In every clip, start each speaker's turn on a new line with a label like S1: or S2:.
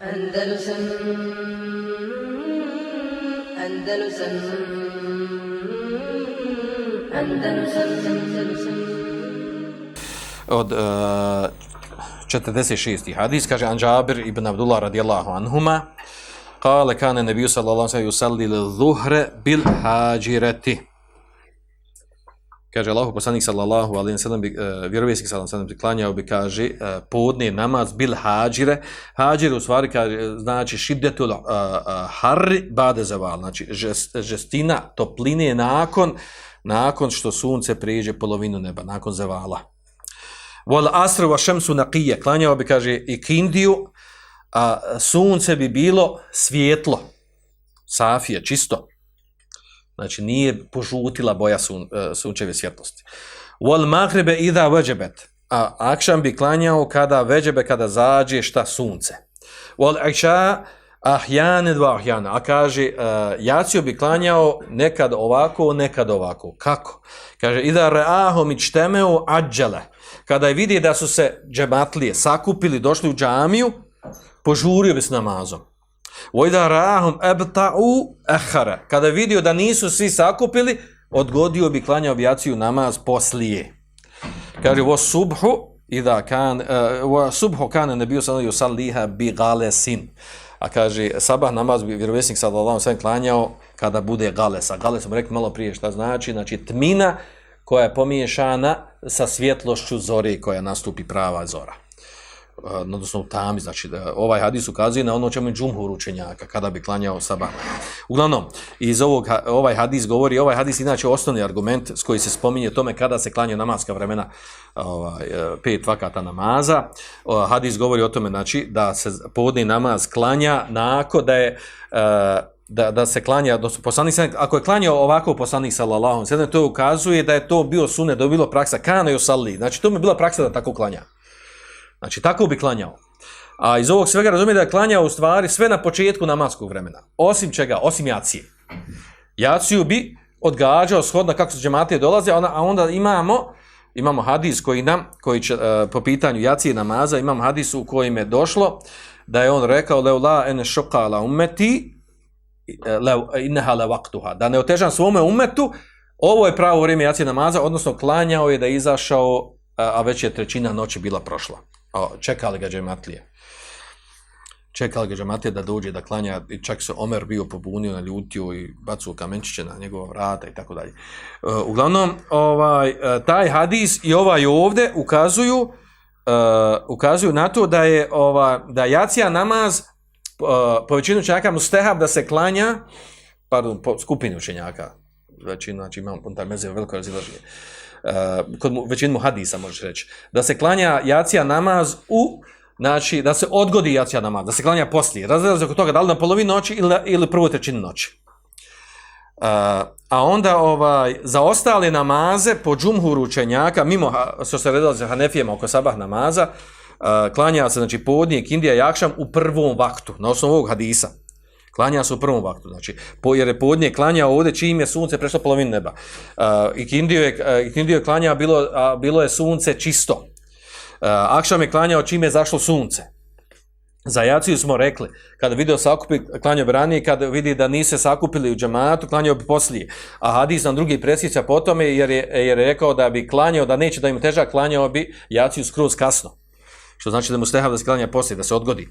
S1: Andalusam Andalusam Andalusam Andalusam
S2: od eh, uh, 46. hadis kaže Anđabir ibn Abdullah radijallahu anhuma kale kane nebiju sallallahu alaihi wa sallam yusalli dhuhre bil hađireti kaže Allahu poslanik sallallahu alejhi ve sellem uh, vjerovjesnik sallallahu alejhi ve sellem klanjao bi kaže uh, podne namaz bil hađire. Hađir u stvari kaže znači šiddetul e, e, uh, uh, har bade zaval. Znači žest, žestina topline nakon nakon što sunce prijeđe polovinu neba nakon zavala. Wal asr wa shamsu naqiya klanjao bi kaže i kindiju a sunce bi bilo svjetlo safije čisto znači nije požutila boja sun, e, sunčeve svjetlosti. Wal maghribe idha wajabat. A akşam bi klanjao kada veđebe, kada zađe šta sunce. Wal isha ahyan wa ahyan. A kaže uh, jacio bi klanjao nekad ovako, nekad ovako. Kako? Kaže idha ra'ahum ijtama'u ajjala. Kada je vidi da su se džematlije sakupili, došli u džamiju, požurio bi s namazom. Vojda rahum ebta'u ehara. Kada je vidio da nisu svi sakupili, odgodio bi klanjao avijaciju namaz poslije. Kaže, vo subhu, idha kan, e, uh, vo subhu kane ne bio sallahu saliha bi galesin. A kaže, sabah namaz bi vjerovjesnik sallallahu sallam klanjao kada bude galesa. Gales smo rekli malo prije šta znači. Znači, tmina koja je pomiješana sa svjetlošću zore koja nastupi prava zora odnosno u tami, znači da ovaj hadis ukazuje na ono čemu je džumhur učenjaka kada bi klanjao sabah. Uglavnom, iz ovog, ovaj hadis govori, ovaj hadis inače osnovni argument s koji se spominje tome kada se klanja namaska vremena ovaj, e, pet vakata namaza. Hadis govori o tome znači, da se povodni namaz klanja nako da je e, da, da se klanja, da poslanik, ako je klanjao ovako poslanik sallallahu alejhi to ukazuje da je to bio sunnet, da je bilo praksa kana i osalli, Znači to mi je bila praksa da tako klanja. Znači, tako bi klanjao. A iz ovog svega razumije da je klanjao u stvari sve na početku namaskog vremena. Osim čega? Osim jacije. Jaciju bi odgađao shodno kako su džematije dolaze, a onda imamo imamo hadis koji nam, koji će, uh, po pitanju jacije namaza, imamo hadis u kojim je došlo da je on rekao leu la ene šokala umeti e, leu inneha le vaktuha. Da ne otežam svome umetu, ovo je pravo vrijeme jacije namaza, odnosno klanjao je da je izašao, e, a već je trećina noći bila prošla. O, čekali ga džematlije. Čekali ga džematlije da dođe da klanja i čak se Omer bio pobunio, naljutio i bacuo kamenčiće na njegova vrata i tako dalje. E, uglavnom, ovaj, e, taj hadis i ovaj ovde ukazuju uh, ukazuju na to da je ova, da jacija namaz uh, po većinu učenjaka mustehab da se klanja pardon, po skupini učenjaka većinu, znači imamo punta meze veliko razilaženje uh, Eh, kod mu, većinu hadisa možeš reći, da se klanja jacija namaz u, znači da se odgodi jacija namaz, da se klanja poslije, razreda oko toga da li na polovini noći ili, ili prvu trećinu noći. Uh, a onda ovaj za ostale namaze po džumhuru učenjaka, mimo što se redali za Hanefijama oko sabah namaza, uh, klanja se znači podnijek Indija i Akšam u prvom vaktu, na osnovu ovog hadisa. Klanja se u prvom vaktu, znači, po, jer je podnje klanja ovdje čim je sunce prešlo polovinu neba. Uh, I Kindio je, e, uh, Kindio je klanja, bilo, uh, bilo je sunce čisto. Uh, Akšam je klanjao čim je zašlo sunce. Za jaciju smo rekli, kada video sakupi, klanjao bi ranije, kada vidi da nise sakupili u džamatu, klanjao bi poslije. A hadis nam drugi presjeća po tome, jer je, jer je rekao da bi klanjao, da neće da im težak, klanjao bi jaciju skroz kasno. Što znači da mu stehav da se klanja poslije, da se odgodi. Uh,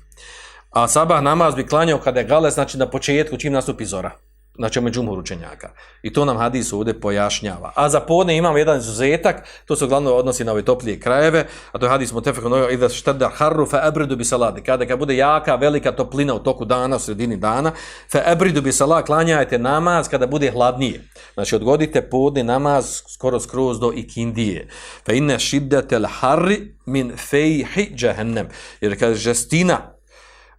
S2: A sabah namaz bi klanjao kada je gale, znači na početku čim nastupi zora. Znači među učenjaka. I to nam hadis ovdje pojašnjava. A za podne imamo jedan izuzetak, to se uglavnom odnosi na ove toplije krajeve, a to je hadis mutefekon i da štada harru fa ebridu bi salati. Kada kad bude jaka, velika toplina u toku dana, u sredini dana, fa ebridu bi salat, klanjajte namaz kada bude hladnije. Znači odgodite podne namaz skoro skroz do ikindije. Fa inne šiddetel harri min fejhi džahennem. Jer kada žestina,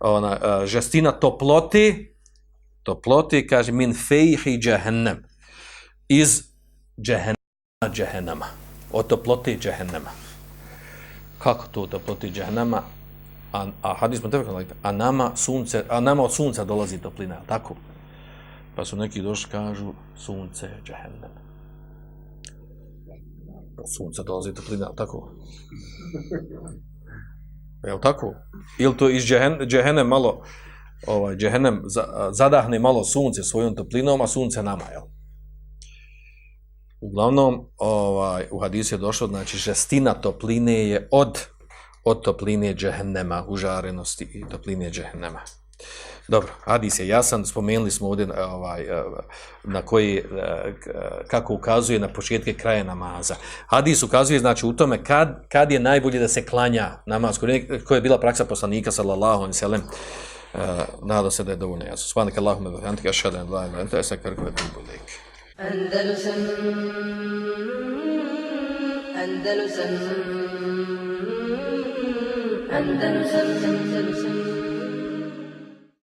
S2: ona e, žestina toploti toploti kaže min fejhi jahannam iz jahannama jahannama od toploti jahannama kako to toploti jahannama a, a hadis mu tebe a nama sunce a nama od sunca dolazi toplina tako? Pa su neki došli kažu sunce jahannam od sunca dolazi toplina tako? Je li tako? Ili to iz džehen, džehenem malo, ovaj, džehenem zadahne malo sunce svojom toplinom, a sunce nama, jel? Uglavnom, ovaj, u hadisu je došlo, znači, žestina topline je od, od topline džehennema, užarenosti i topline džehennema. Dobro, hadis je jasan, spomenuli smo ovdje e, ovaj, e, na koji, e, kako ukazuje na početke kraja namaza. Hadis ukazuje znači u tome kad, kad je najbolje da se klanja namaz, koja je bila praksa poslanika sallallahu alaihi sallam, uh, nada se da je dovoljno jasno. Svanak Allahume wa bihamdika ashhadu an la ilaha illa anta astaghfiruka wa atubu ilaik.
S1: Andalusam Andalusam Andalusam Andalusam